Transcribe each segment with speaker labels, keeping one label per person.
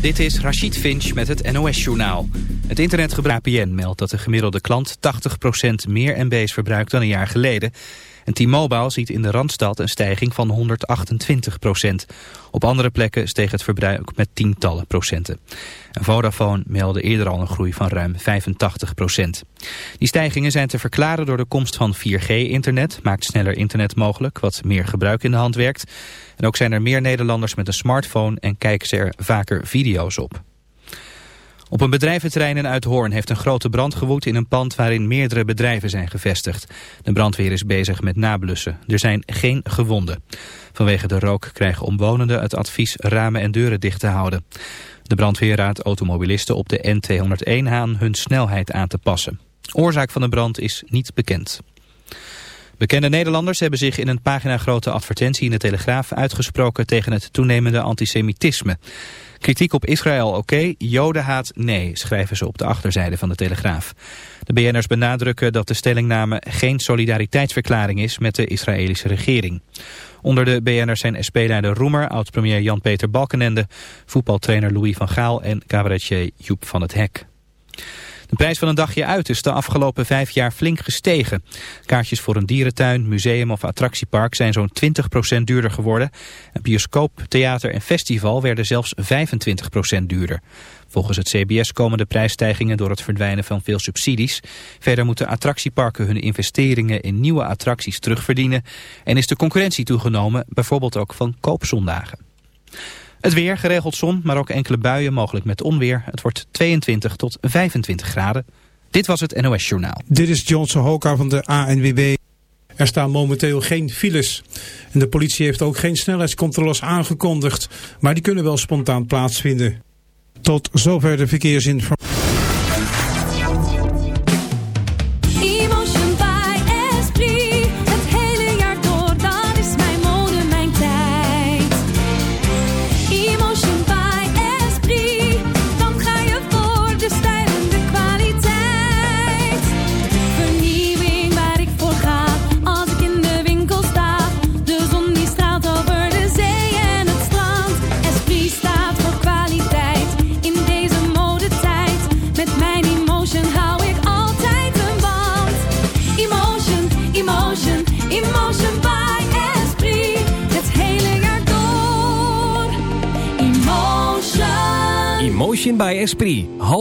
Speaker 1: Dit is Rachid Finch met het NOS-journaal. Het internetgebruik APN meldt dat de gemiddelde klant 80% meer MB's verbruikt dan een jaar geleden. En T-Mobile ziet in de Randstad een stijging van 128%. Op andere plekken steeg het verbruik met tientallen procenten. En Vodafone meldde eerder al een groei van ruim 85%. Die stijgingen zijn te verklaren door de komst van 4G-internet. Maakt sneller internet mogelijk, wat meer gebruik in de hand werkt. En ook zijn er meer Nederlanders met een smartphone en kijken ze er vaker video's op. Op een bedrijventerrein in Uithoorn heeft een grote brand gewoed in een pand waarin meerdere bedrijven zijn gevestigd. De brandweer is bezig met nablussen. Er zijn geen gewonden. Vanwege de rook krijgen omwonenden het advies ramen en deuren dicht te houden. De brandweer raadt automobilisten op de N201 aan hun snelheid aan te passen. Oorzaak van de brand is niet bekend. Bekende Nederlanders hebben zich in een pagina-grote advertentie in de Telegraaf uitgesproken tegen het toenemende antisemitisme. Kritiek op Israël oké, jodenhaat nee, schrijven ze op de achterzijde van de Telegraaf. De BN'ers benadrukken dat de stellingname geen solidariteitsverklaring is met de Israëlische regering. Onder de BN'ers zijn SP-leider Roemer, oud-premier Jan-Peter Balkenende, voetbaltrainer Louis van Gaal en cabaretier Joep van het Hek. De prijs van een dagje uit is de afgelopen vijf jaar flink gestegen. Kaartjes voor een dierentuin, museum of attractiepark zijn zo'n 20% duurder geworden. En bioscoop, theater en festival werden zelfs 25% duurder. Volgens het CBS komen de prijsstijgingen door het verdwijnen van veel subsidies. Verder moeten attractieparken hun investeringen in nieuwe attracties terugverdienen. En is de concurrentie toegenomen, bijvoorbeeld ook van koopzondagen. Het weer, geregeld zon, maar ook enkele buien, mogelijk met onweer. Het wordt 22 tot 25 graden. Dit was het NOS Journaal.
Speaker 2: Dit is Johnson Hoka van de ANWB. Er staan momenteel geen files. En de politie heeft ook geen snelheidscontroles aangekondigd. Maar die kunnen wel spontaan plaatsvinden. Tot zover de verkeersinformatie.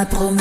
Speaker 3: m'a promis.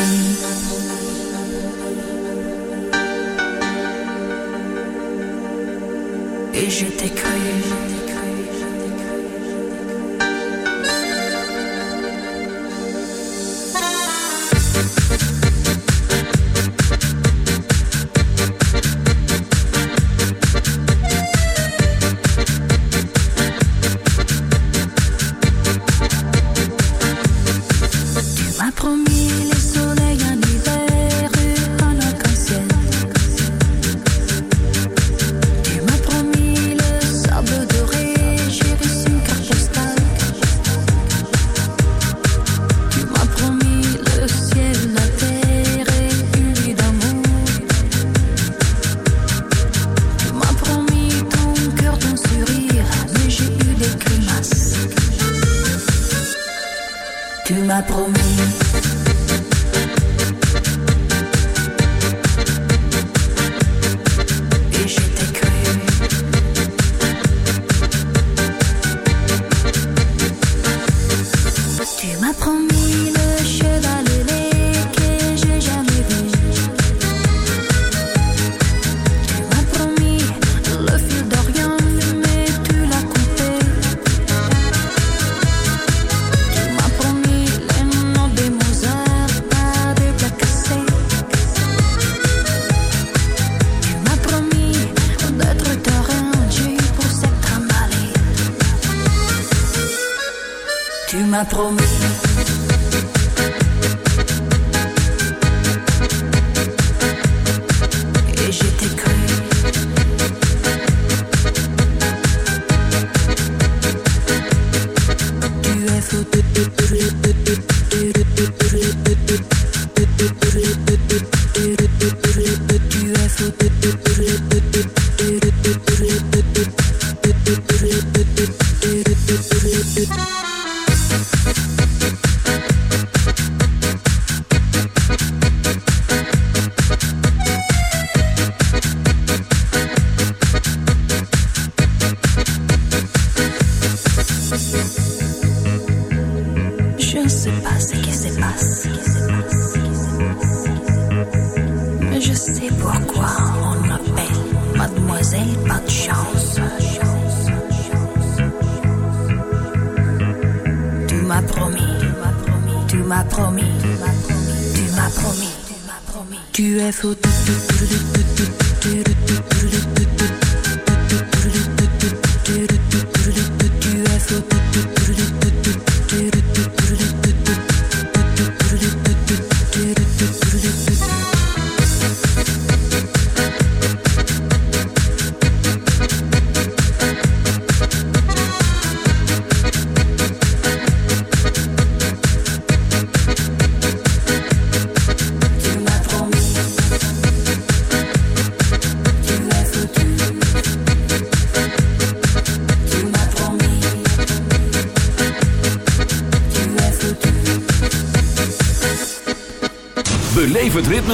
Speaker 3: UFO.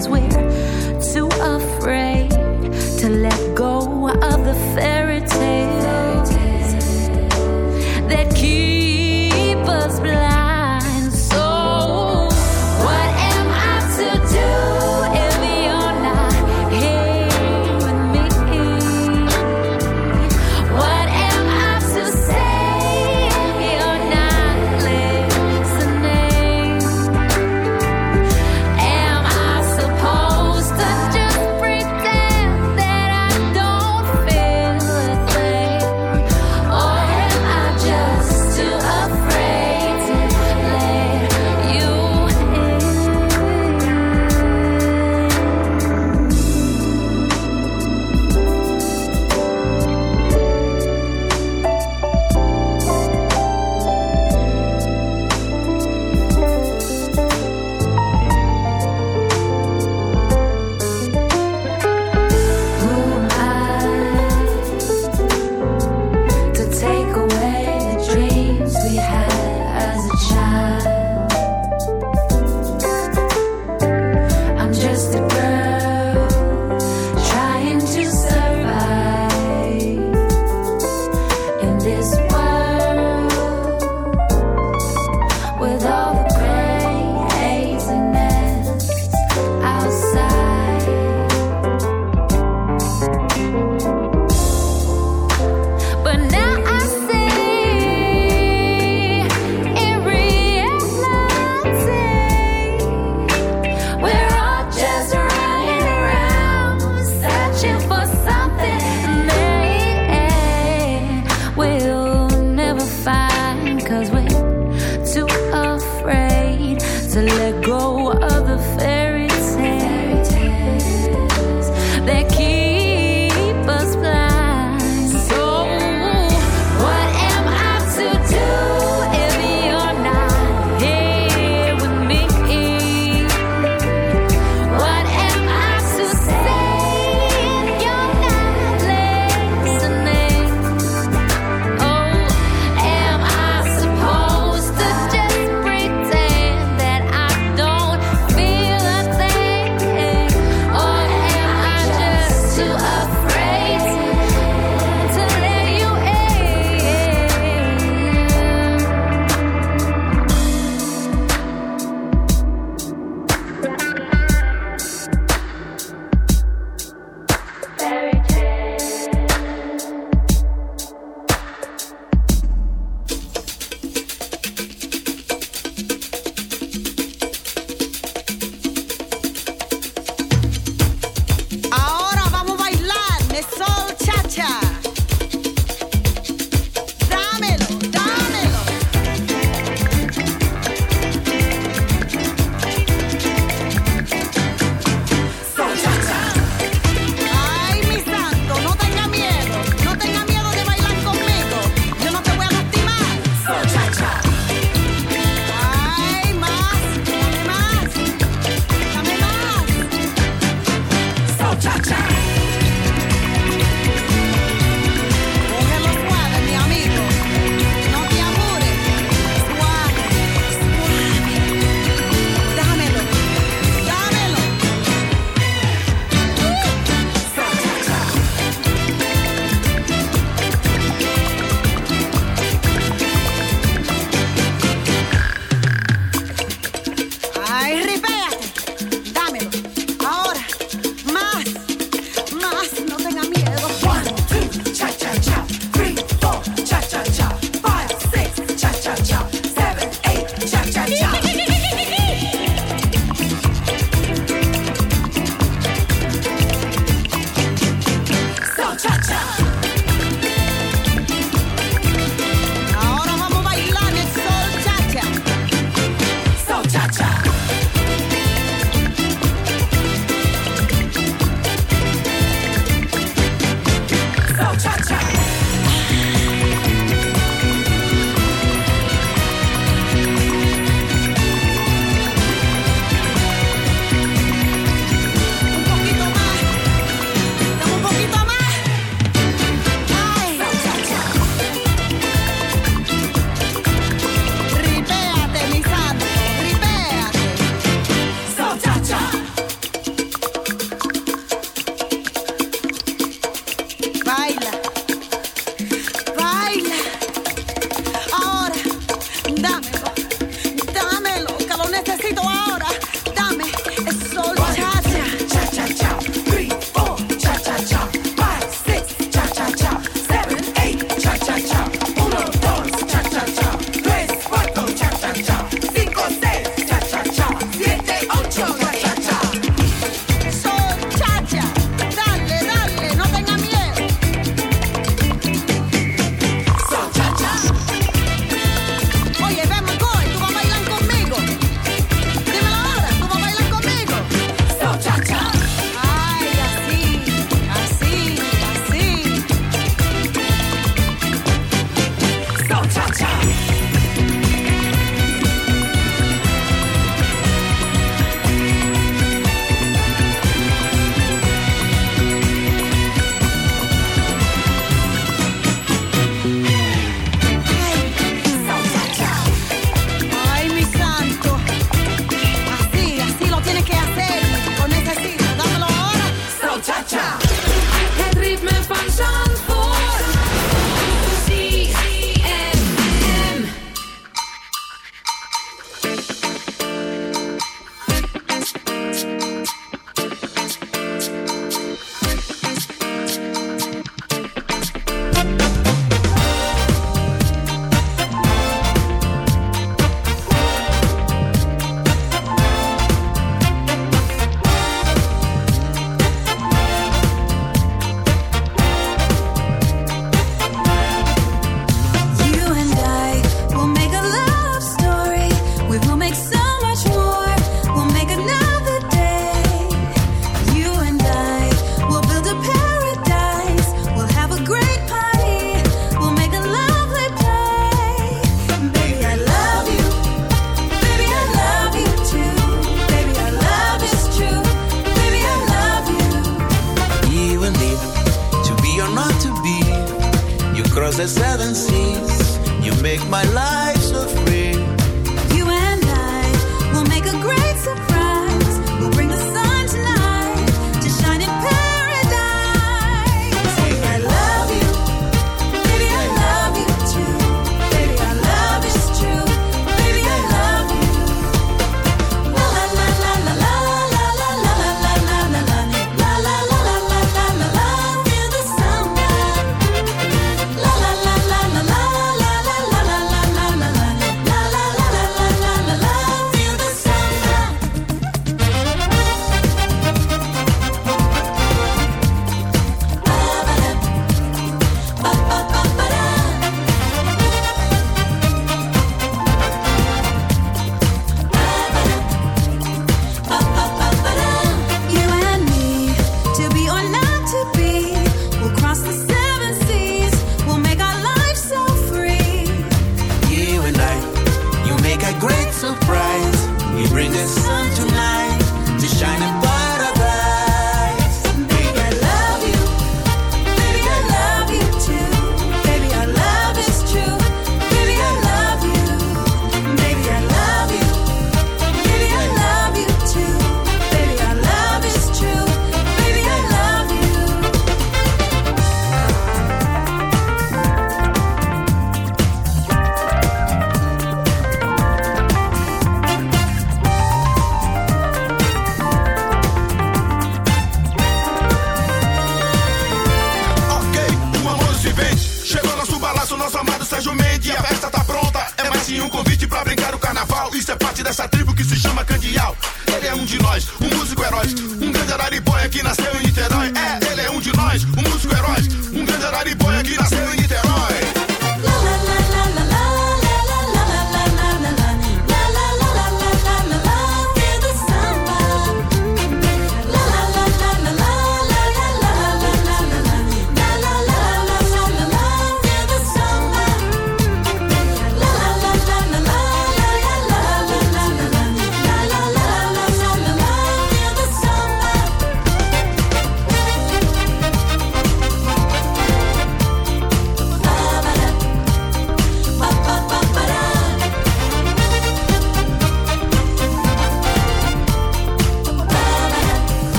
Speaker 4: because we're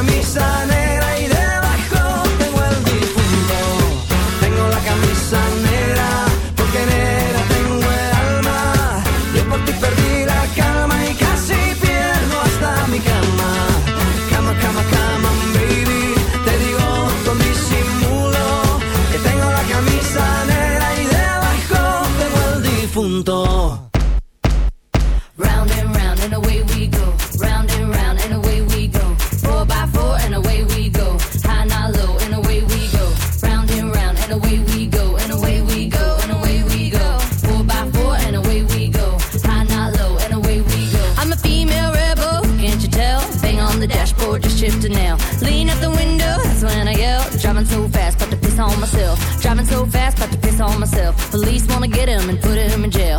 Speaker 5: camisa negra.
Speaker 6: on myself. Police wanna get him and put him in jail.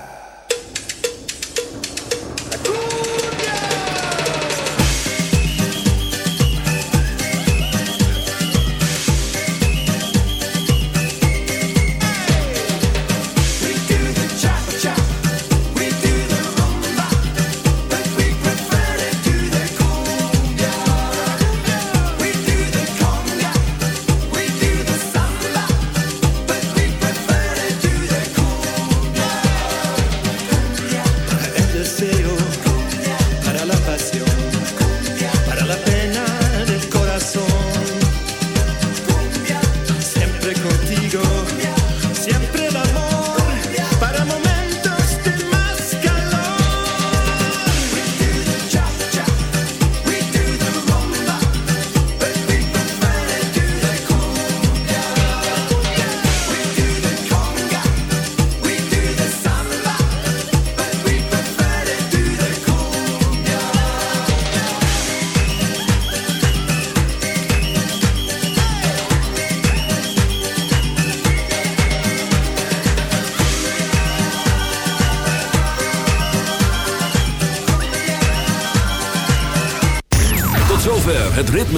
Speaker 7: Yeah.